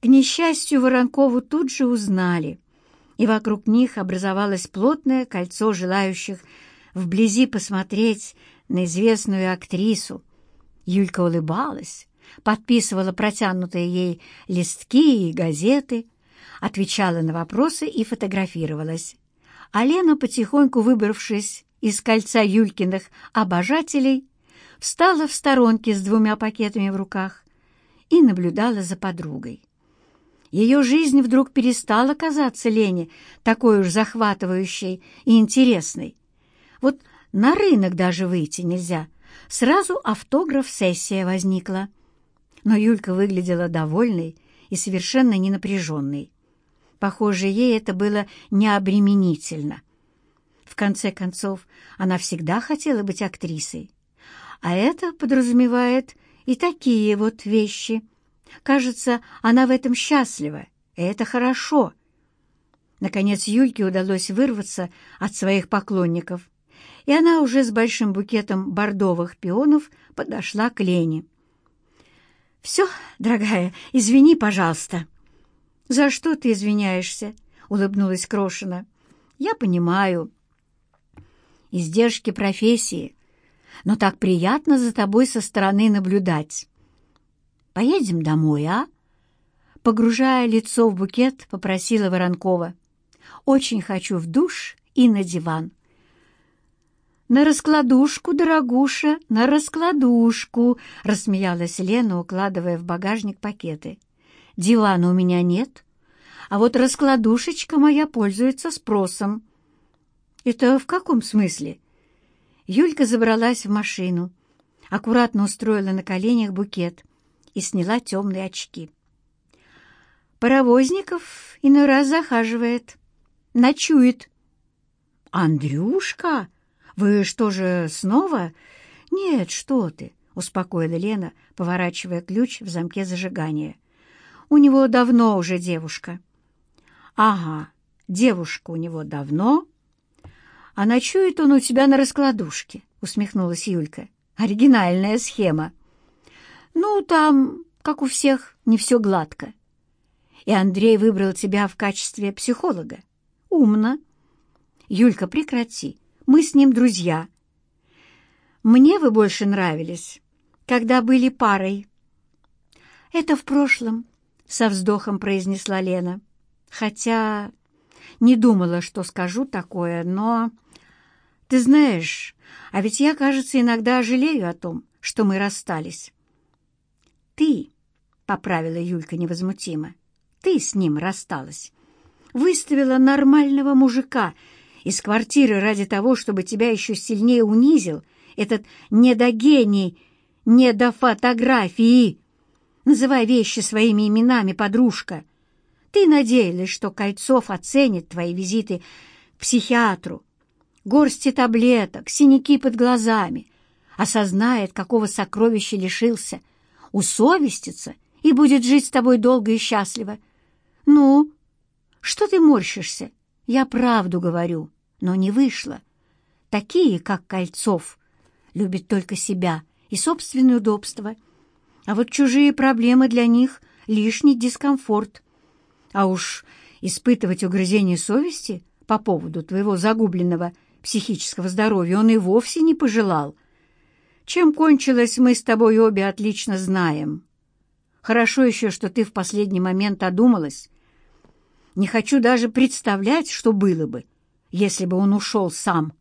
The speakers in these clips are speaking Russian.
К несчастью, Воронкову тут же узнали, и вокруг них образовалось плотное кольцо желающих вблизи посмотреть на известную актрису. Юлька улыбалась, подписывала протянутые ей листки и газеты, отвечала на вопросы и фотографировалась. А Лена, потихоньку выбравшись из кольца Юлькиных обожателей, встала в сторонке с двумя пакетами в руках и наблюдала за подругой. Ее жизнь вдруг перестала казаться Лене такой уж захватывающей и интересной. Вот на рынок даже выйти нельзя. Сразу автограф-сессия возникла. Но Юлька выглядела довольной и совершенно не напряженной. Похоже, ей это было необременительно. В конце концов, она всегда хотела быть актрисой. А это подразумевает и такие вот вещи — Кажется, она в этом счастлива, и это хорошо. Наконец Юльке удалось вырваться от своих поклонников, и она уже с большим букетом бордовых пионов подошла к Лене. «Все, дорогая, извини, пожалуйста». «За что ты извиняешься?» — улыбнулась Крошина. «Я понимаю. Издержки профессии. Но так приятно за тобой со стороны наблюдать» поедем домой, а?» Погружая лицо в букет, попросила Воронкова. «Очень хочу в душ и на диван». «На раскладушку, дорогуша, на раскладушку!» — рассмеялась Лена, укладывая в багажник пакеты. «Дивана у меня нет, а вот раскладушечка моя пользуется спросом». «Это в каком смысле?» Юлька забралась в машину, аккуратно устроила на коленях букет — и сняла темные очки. «Паровозников иной раз захаживает, ночует». «Андрюшка, вы что же снова?» «Нет, что ты», — успокоила Лена, поворачивая ключ в замке зажигания. «У него давно уже девушка». «Ага, девушка у него давно, а ночует он у тебя на раскладушке», — усмехнулась Юлька. «Оригинальная схема». Ну, там, как у всех, не все гладко. И Андрей выбрал тебя в качестве психолога. Умно. Юлька, прекрати. Мы с ним друзья. Мне вы больше нравились, когда были парой. Это в прошлом, — со вздохом произнесла Лена. Хотя не думала, что скажу такое, но... Ты знаешь, а ведь я, кажется, иногда жалею о том, что мы расстались ты, — поправила Юлька невозмутимо, — ты с ним рассталась. Выставила нормального мужика из квартиры ради того, чтобы тебя еще сильнее унизил этот недогений, недофотографии. Называй вещи своими именами, подружка. Ты надеялась, что Кольцов оценит твои визиты к психиатру, горсти таблеток, синяки под глазами, осознает, какого сокровища лишился, усовестится и будет жить с тобой долго и счастливо. Ну, что ты морщишься? Я правду говорю, но не вышло. Такие, как Кольцов, любят только себя и собственное удобство. А вот чужие проблемы для них — лишний дискомфорт. А уж испытывать угрызение совести по поводу твоего загубленного психического здоровья он и вовсе не пожелал — чем кончилось, мы с тобой обе отлично знаем. Хорошо еще, что ты в последний момент одумалась. Не хочу даже представлять, что было бы, если бы он ушел сам.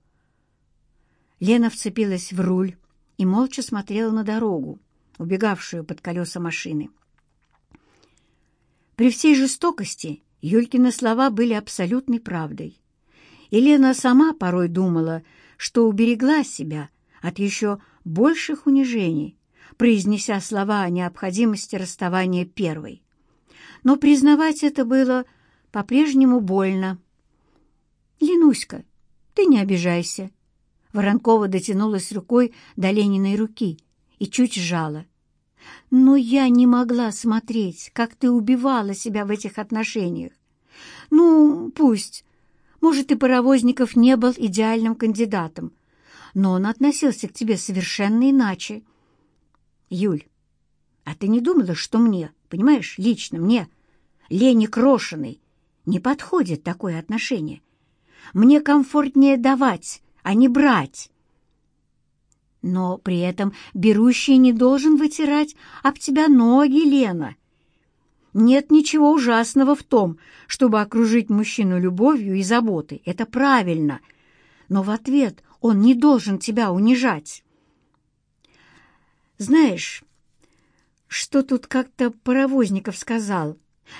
Лена вцепилась в руль и молча смотрела на дорогу, убегавшую под колеса машины. При всей жестокости Юлькины слова были абсолютной правдой. И Лена сама порой думала, что уберегла себя от еще больших унижений, произнеся слова о необходимости расставания первой. Но признавать это было по-прежнему больно. «Ленуська, ты не обижайся». Воронкова дотянулась рукой до Лениной руки и чуть сжала. «Но я не могла смотреть, как ты убивала себя в этих отношениях. Ну, пусть. Может, и Паровозников не был идеальным кандидатом, но он относился к тебе совершенно иначе. Юль, а ты не думала, что мне, понимаешь, лично мне, Лене Крошиной, не подходит такое отношение? Мне комфортнее давать, а не брать. Но при этом берущий не должен вытирать об тебя ноги, Лена. Нет ничего ужасного в том, чтобы окружить мужчину любовью и заботой. Это правильно. Но в ответ он не должен тебя унижать. Знаешь, что тут как-то Паровозников сказал?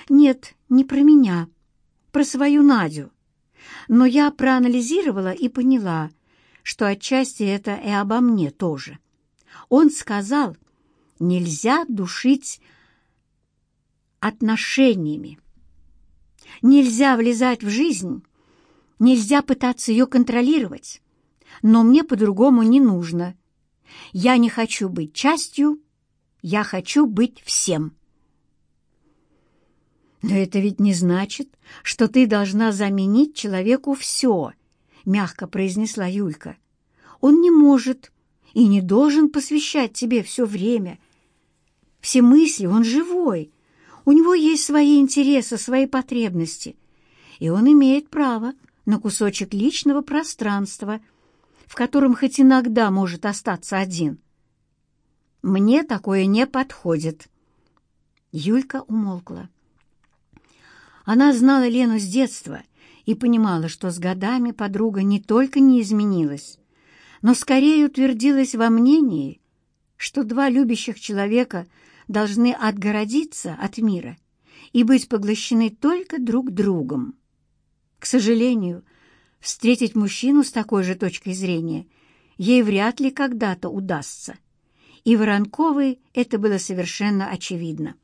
Нет, не про меня, про свою Надю. Но я проанализировала и поняла, что отчасти это и обо мне тоже. Он сказал, нельзя душить отношениями. Нельзя влезать в жизнь, нельзя пытаться ее контролировать но мне по-другому не нужно. Я не хочу быть частью, я хочу быть всем. «Но это ведь не значит, что ты должна заменить человеку все», — мягко произнесла Юлька. «Он не может и не должен посвящать тебе все время. Все мысли, он живой, у него есть свои интересы, свои потребности, и он имеет право на кусочек личного пространства, в котором хоть иногда может остаться один. Мне такое не подходит. Юлька умолкла. Она знала Лену с детства и понимала, что с годами подруга не только не изменилась, но скорее утвердилась во мнении, что два любящих человека должны отгородиться от мира и быть поглощены только друг другом. К сожалению, Встретить мужчину с такой же точкой зрения ей вряд ли когда-то удастся. И Воронковой это было совершенно очевидно.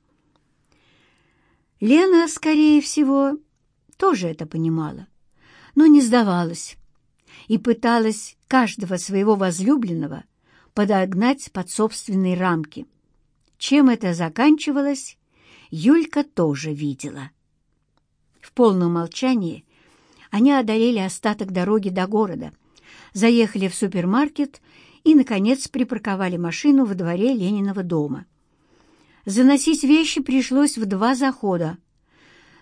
Лена, скорее всего, тоже это понимала, но не сдавалась и пыталась каждого своего возлюбленного подогнать под собственные рамки. Чем это заканчивалось, Юлька тоже видела. В полном молчании они одолели остаток дороги до города, заехали в супермаркет и, наконец, припарковали машину во дворе Лениного дома. Заносить вещи пришлось в два захода,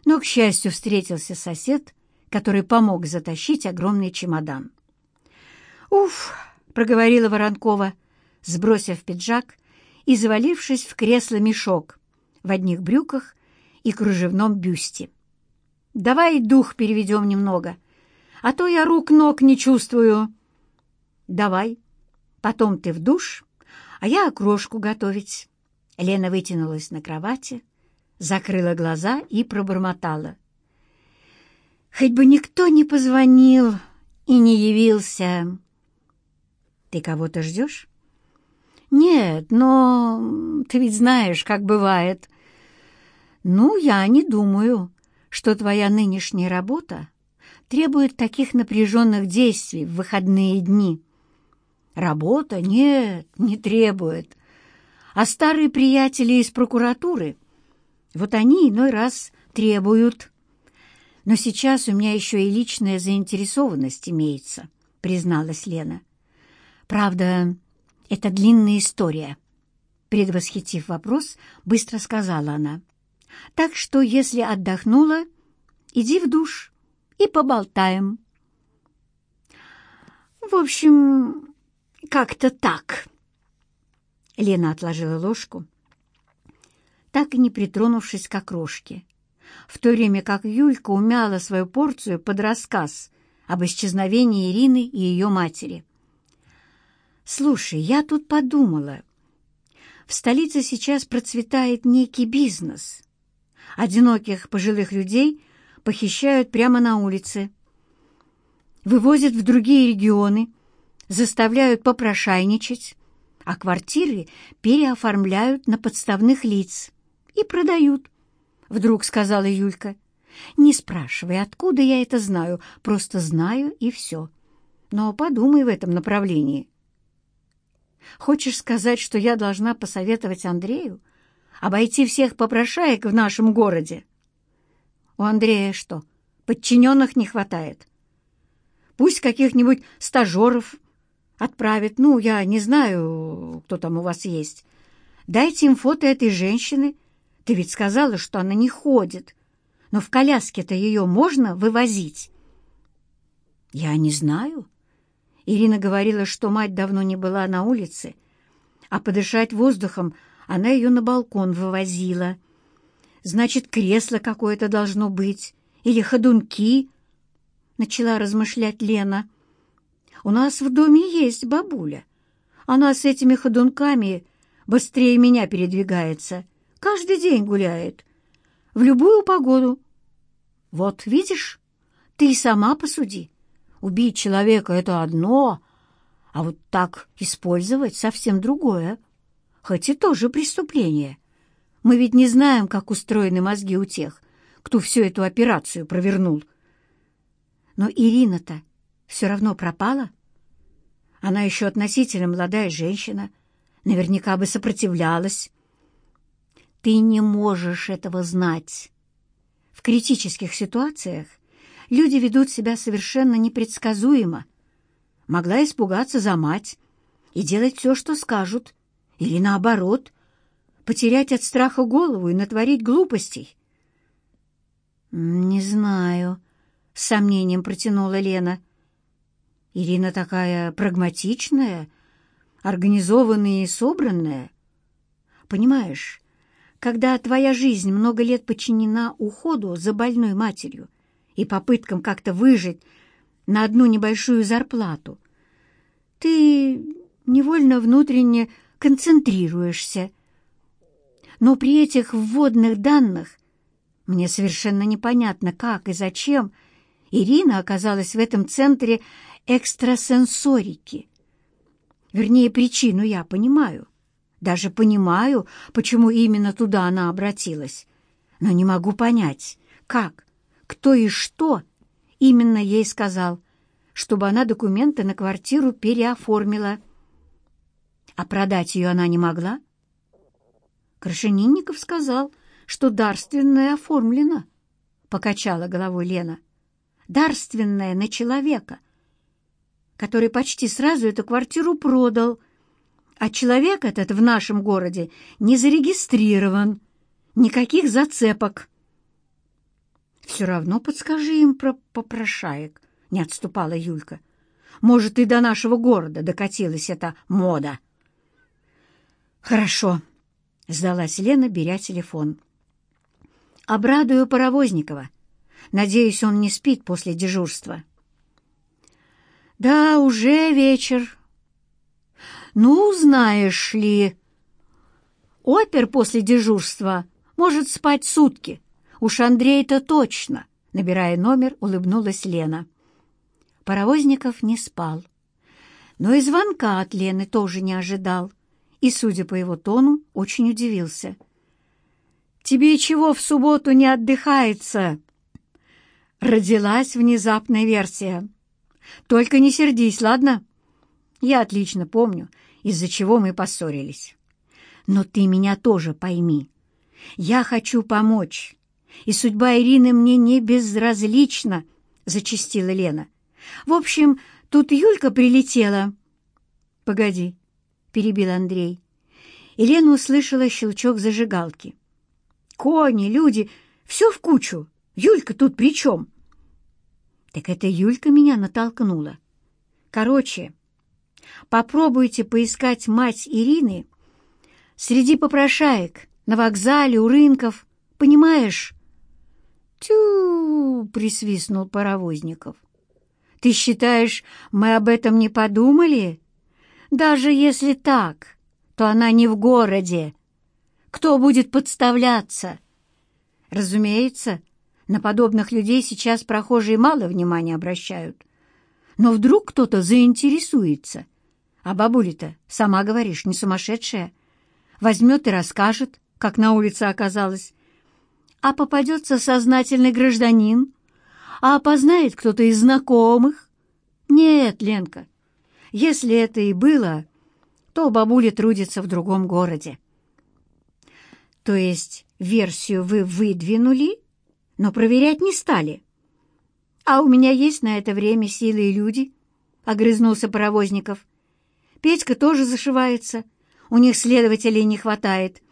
но, к счастью, встретился сосед, который помог затащить огромный чемодан. «Уф!» — проговорила Воронкова, сбросив пиджак и завалившись в кресло-мешок в одних брюках и кружевном бюсте. Давай дух переведем немного, а то я рук-ног не чувствую. Давай. Потом ты в душ, а я окрошку готовить. Лена вытянулась на кровати, закрыла глаза и пробормотала. Хоть бы никто не позвонил и не явился. Ты кого-то ждешь? Нет, но ты ведь знаешь, как бывает. Ну, я не думаю что твоя нынешняя работа требует таких напряженных действий в выходные дни. Работа? Нет, не требует. А старые приятели из прокуратуры? Вот они иной раз требуют. Но сейчас у меня еще и личная заинтересованность имеется, призналась Лена. Правда, это длинная история. Предвосхитив вопрос, быстро сказала она. — так что, если отдохнула, иди в душ и поболтаем. В общем, как-то так. Лена отложила ложку, так и не притронувшись к окрошке, в то время как Юлька умяла свою порцию под рассказ об исчезновении Ирины и ее матери. «Слушай, я тут подумала. В столице сейчас процветает некий бизнес одиноких пожилых людей похищают прямо на улице. Вывозят в другие регионы, заставляют попрошайничать, а квартиры переоформляют на подставных лиц и продают, — вдруг сказала Юлька. «Не спрашивай, откуда я это знаю, просто знаю и все. Но подумай в этом направлении». «Хочешь сказать, что я должна посоветовать Андрею?» обойти всех попрошаек в нашем городе. У Андрея что, подчиненных не хватает? Пусть каких-нибудь стажеров отправит. Ну, я не знаю, кто там у вас есть. Дайте им фото этой женщины. Ты ведь сказала, что она не ходит. Но в коляске-то ее можно вывозить? Я не знаю. Ирина говорила, что мать давно не была на улице, а подышать воздухом — она ее на балкон вывозила. Значит, кресло какое-то должно быть. Или ходунки, — начала размышлять Лена. У нас в доме есть бабуля. Она с этими ходунками быстрее меня передвигается. Каждый день гуляет. В любую погоду. Вот, видишь, ты сама посуди. Убить человека — это одно, а вот так использовать — совсем другое хоть и тоже преступление. Мы ведь не знаем, как устроены мозги у тех, кто всю эту операцию провернул. Но Ирина-то все равно пропала. Она еще относительно молодая женщина, наверняка бы сопротивлялась. Ты не можешь этого знать. В критических ситуациях люди ведут себя совершенно непредсказуемо. Могла испугаться за мать и делать все, что скажут, или наоборот, потерять от страха голову и натворить глупостей? «Не знаю», — с сомнением протянула Лена. «Ирина такая прагматичная, организованная и собранная. Понимаешь, когда твоя жизнь много лет подчинена уходу за больной матерью и попыткам как-то выжить на одну небольшую зарплату, ты невольно внутренне концентрируешься. Но при этих вводных данных мне совершенно непонятно, как и зачем Ирина оказалась в этом центре экстрасенсорики. Вернее, причину я понимаю. Даже понимаю, почему именно туда она обратилась. Но не могу понять, как, кто и что именно ей сказал, чтобы она документы на квартиру переоформила. А продать ее она не могла? Крашенинников сказал, что дарственная оформлена, покачала головой Лена. Дарственная на человека, который почти сразу эту квартиру продал, а человек этот в нашем городе не зарегистрирован, никаких зацепок. «Все равно подскажи им про попрошаек», — не отступала Юлька. «Может, и до нашего города докатилась эта мода». «Хорошо», — сдалась Лена, беря телефон. «Обрадую Паровозникова. Надеюсь, он не спит после дежурства». «Да, уже вечер». «Ну, знаешь ли...» «Опер после дежурства может спать сутки. Уж Андрей-то точно!» Набирая номер, улыбнулась Лена. Паровозников не спал. Но и звонка от Лены тоже не ожидал и, судя по его тону, очень удивился. «Тебе чего в субботу не отдыхается?» Родилась внезапная версия. «Только не сердись, ладно?» «Я отлично помню, из-за чего мы поссорились. Но ты меня тоже пойми. Я хочу помочь, и судьба Ирины мне не безразлична», — зачастила Лена. «В общем, тут Юлька прилетела». «Погоди, перебил Андрей. Елена услышала щелчок зажигалки. «Кони, люди, все в кучу! Юлька тут при чем?» «Так это Юлька меня натолкнула. Короче, попробуйте поискать мать Ирины среди попрошаек, на вокзале, у рынков, понимаешь?» «Тю!» — присвистнул паровозников. «Ты считаешь, мы об этом не подумали?» Даже если так, то она не в городе. Кто будет подставляться? Разумеется, на подобных людей сейчас прохожие мало внимания обращают. Но вдруг кто-то заинтересуется. А бабуля-то, сама говоришь, не сумасшедшая. Возьмет и расскажет, как на улице оказалось. А попадется сознательный гражданин, а опознает кто-то из знакомых. Нет, Ленка, если это и было, то бабуля трудится в другом городе. То есть версию вы выдвинули, но проверять не стали. А у меня есть на это время силы и люди, — огрызнулся Паровозников. Петька тоже зашивается, у них следователей не хватает.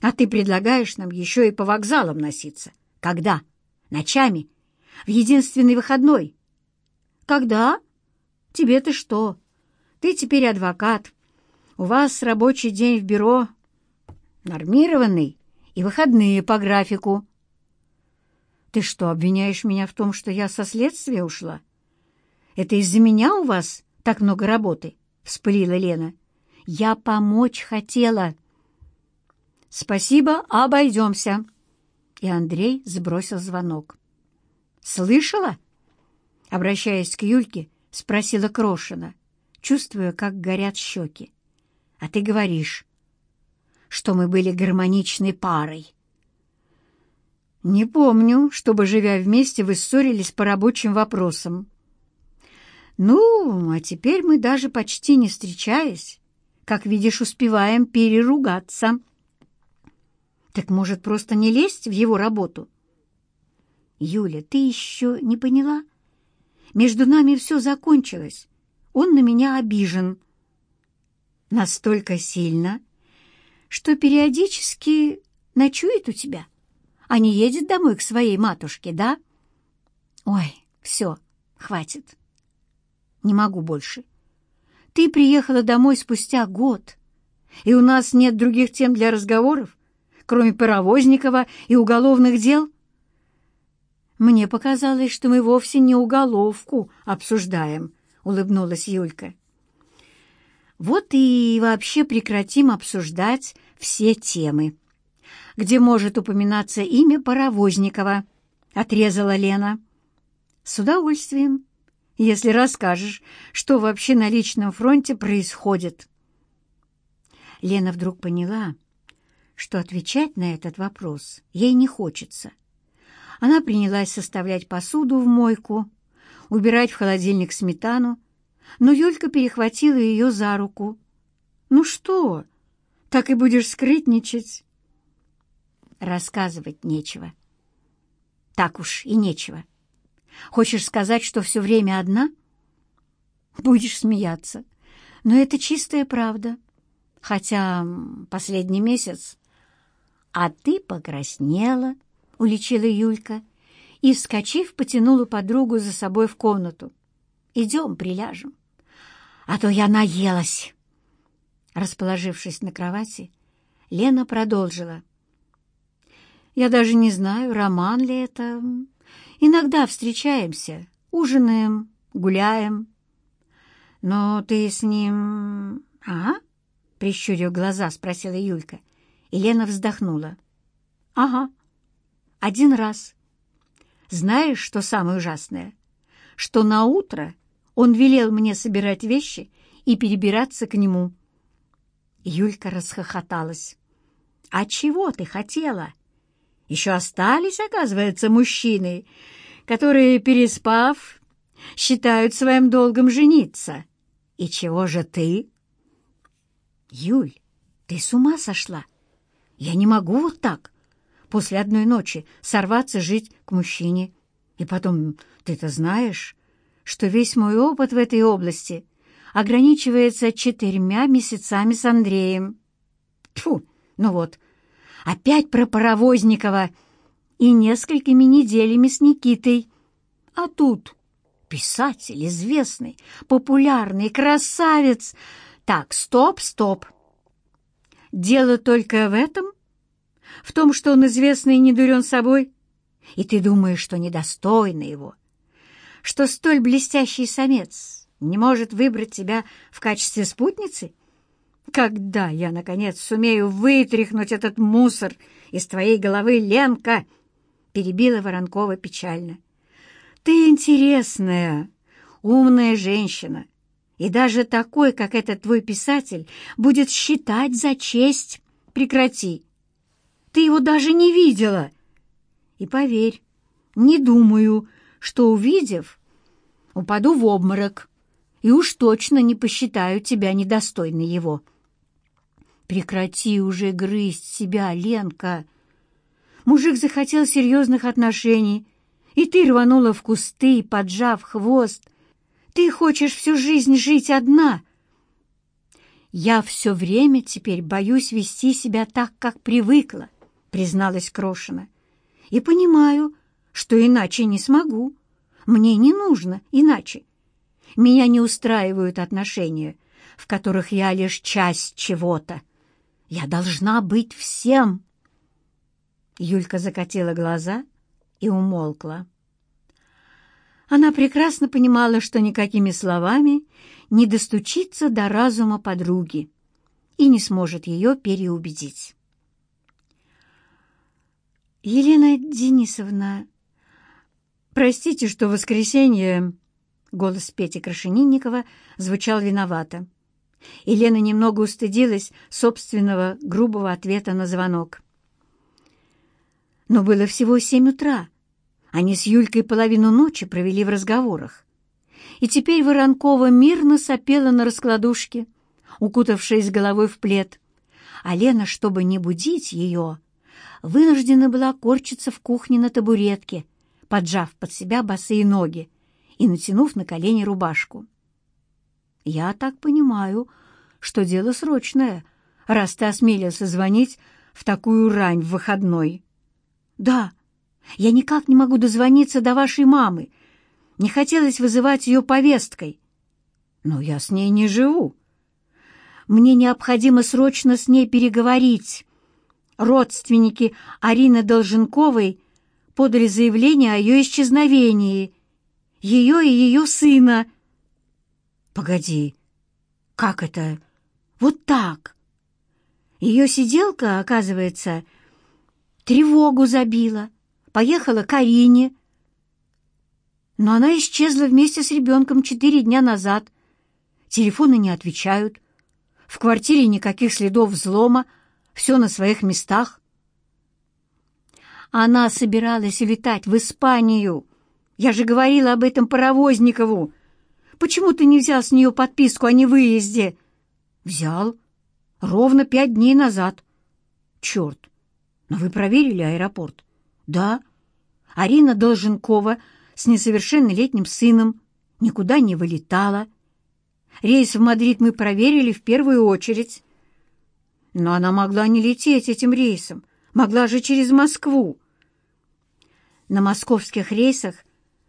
А ты предлагаешь нам еще и по вокзалам носиться. Когда? Ночами? В единственный выходной? Когда? Тебе-то что? Ты теперь адвокат. У вас рабочий день в бюро нормированный и выходные по графику. Ты что, обвиняешь меня в том, что я со следствия ушла? Это из-за меня у вас так много работы? Вспылила Лена. Я помочь хотела. Спасибо, обойдемся. И Андрей сбросил звонок. Слышала? Обращаясь к Юльке, спросила Крошина. — чувствуя, как горят щеки. «А ты говоришь, что мы были гармоничной парой». «Не помню, чтобы, живя вместе, вы ссорились по рабочим вопросам». «Ну, а теперь мы даже почти не встречаясь, как видишь, успеваем переругаться». «Так, может, просто не лезть в его работу?» «Юля, ты еще не поняла? Между нами все закончилось он на меня обижен. Настолько сильно, что периодически ночует у тебя, а не едет домой к своей матушке, да? Ой, все, хватит. Не могу больше. Ты приехала домой спустя год, и у нас нет других тем для разговоров, кроме Паровозникова и уголовных дел. Мне показалось, что мы вовсе не уголовку обсуждаем, — улыбнулась Юлька. Вот и вообще прекратим обсуждать все темы, где может упоминаться имя Паровозникова, — отрезала Лена. С удовольствием, если расскажешь, что вообще на личном фронте происходит. Лена вдруг поняла, что отвечать на этот вопрос ей не хочется. Она принялась составлять посуду в мойку, убирать в холодильник сметану, но Юлька перехватила ее за руку. «Ну что? Так и будешь скрытничать?» «Рассказывать нечего». «Так уж и нечего. Хочешь сказать, что все время одна?» «Будешь смеяться. Но это чистая правда. Хотя последний месяц...» «А ты покраснела», — уличила Юлька, и, вскочив, потянула подругу за собой в комнату. Идем приляжем, а то я наелась». Расположившись на кровати, Лена продолжила. «Я даже не знаю, роман ли это. Иногда встречаемся, ужинаем, гуляем. Но ты с ним... А?» — прищурив глаза, спросила Юлька. И Лена вздохнула. «Ага, один раз. Знаешь, что самое ужасное? Что на утро он велел мне собирать вещи и перебираться к нему». Юлька расхохоталась. «А чего ты хотела? Еще остались, оказывается, мужчины, которые, переспав, считают своим долгом жениться. И чего же ты?» «Юль, ты с ума сошла? Я не могу вот так, после одной ночи, сорваться жить к мужчине. И потом, ты-то знаешь, что весь мой опыт в этой области ограничивается четырьмя месяцами с Андреем. Тьфу, ну вот, опять про Паровозникова и несколькими неделями с Никитой. А тут писатель известный, популярный, красавец. Так, стоп, стоп. Дело только в этом? В том, что он известный и не дурен собой? И ты думаешь, что недостойно его — что столь блестящий самец не может выбрать тебя в качестве спутницы? Когда я, наконец, сумею вытряхнуть этот мусор из твоей головы, Ленка?» перебила Воронкова печально. «Ты интересная, умная женщина, и даже такой, как этот твой писатель, будет считать за честь. Прекрати! Ты его даже не видела!» «И поверь, не думаю, что, увидев, упаду в обморок и уж точно не посчитаю тебя недостойной его. Прекрати уже грызть себя, Ленка. Мужик захотел серьезных отношений, и ты рванула в кусты, поджав хвост. Ты хочешь всю жизнь жить одна. Я все время теперь боюсь вести себя так, как привыкла, призналась Крошина. И понимаю, что иначе не смогу. Мне не нужно иначе. Меня не устраивают отношения, в которых я лишь часть чего-то. Я должна быть всем. Юлька закатила глаза и умолкла. Она прекрасно понимала, что никакими словами не достучится до разума подруги и не сможет ее переубедить. «Елена Денисовна, «Простите, что воскресенье...» Голос Пети Крашенинникова звучал виновато. Елена немного устыдилась собственного грубого ответа на звонок. Но было всего семь утра. Они с Юлькой половину ночи провели в разговорах. И теперь Воронкова мирно сопела на раскладушке, укутавшись головой в плед. А Лена, чтобы не будить ее, вынуждена была корчиться в кухне на табуретке — поджав под себя босые ноги и натянув на колени рубашку. «Я так понимаю, что дело срочное, раз ты осмелился звонить в такую рань в выходной». «Да, я никак не могу дозвониться до вашей мамы. Не хотелось вызывать ее повесткой». «Но я с ней не живу». «Мне необходимо срочно с ней переговорить». Родственники Арины Долженковой — подали заявление о ее исчезновении. Ее и ее сына. Погоди, как это? Вот так. Ее сиделка, оказывается, тревогу забила, поехала к Арине. Но она исчезла вместе с ребенком четыре дня назад. Телефоны не отвечают. В квартире никаких следов взлома, все на своих местах. Она собиралась летать в Испанию. Я же говорила об этом Паровозникову. Почему ты не взял с нее подписку о невыезде? Взял. Ровно пять дней назад. Черт. Но вы проверили аэропорт? Да. Арина Долженкова с несовершеннолетним сыном никуда не вылетала. Рейс в Мадрид мы проверили в первую очередь. Но она могла не лететь этим рейсом. Могла же через Москву на московских рейсах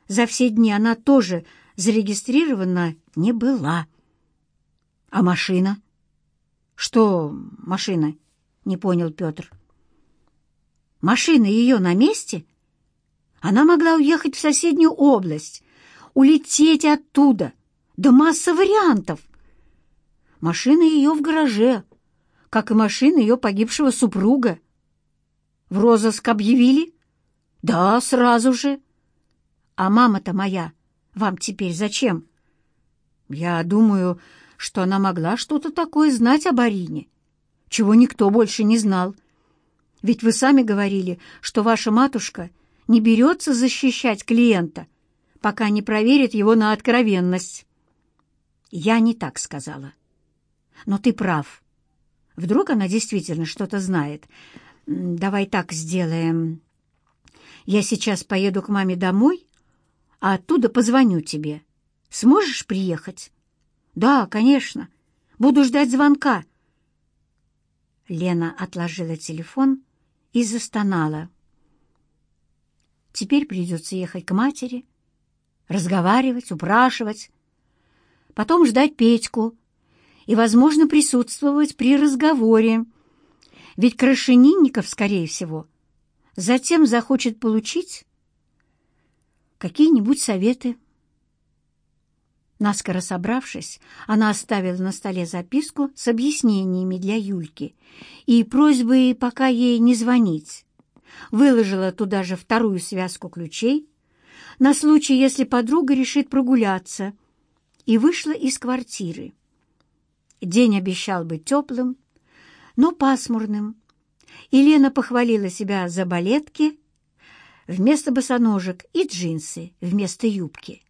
за все дни она тоже зарегистрирована не была. А машина? Что машина? Не понял Петр. Машина ее на месте? Она могла уехать в соседнюю область, улететь оттуда. Да масса вариантов. Машина ее в гараже, как и машина ее погибшего супруга. В розыск объявили? «Да, сразу же». «А мама-то моя вам теперь зачем?» «Я думаю, что она могла что-то такое знать о Барине, чего никто больше не знал. Ведь вы сами говорили, что ваша матушка не берется защищать клиента, пока не проверит его на откровенность». «Я не так сказала». «Но ты прав. Вдруг она действительно что-то знает. Давай так сделаем. Я сейчас поеду к маме домой, а оттуда позвоню тебе. Сможешь приехать? Да, конечно. Буду ждать звонка. Лена отложила телефон и застонала. Теперь придется ехать к матери, разговаривать, упрашивать, потом ждать Петьку и, возможно, присутствовать при разговоре. Ведь Крашенинников, скорее всего, — Затем захочет получить какие-нибудь советы. Наскоро собравшись, она оставила на столе записку с объяснениями для Юльки и просьбой пока ей не звонить. Выложила туда же вторую связку ключей на случай, если подруга решит прогуляться, и вышла из квартиры. День обещал быть теплым, но пасмурным, Елена похвалила себя за балетки вместо босоножек и джинсы вместо юбки.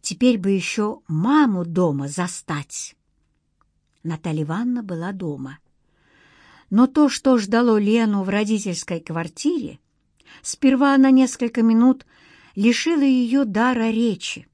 Теперь бы еще маму дома застать. Наталья Ивановна была дома. Но то, что ждало Лену в родительской квартире, сперва на несколько минут лишило ее дара речи.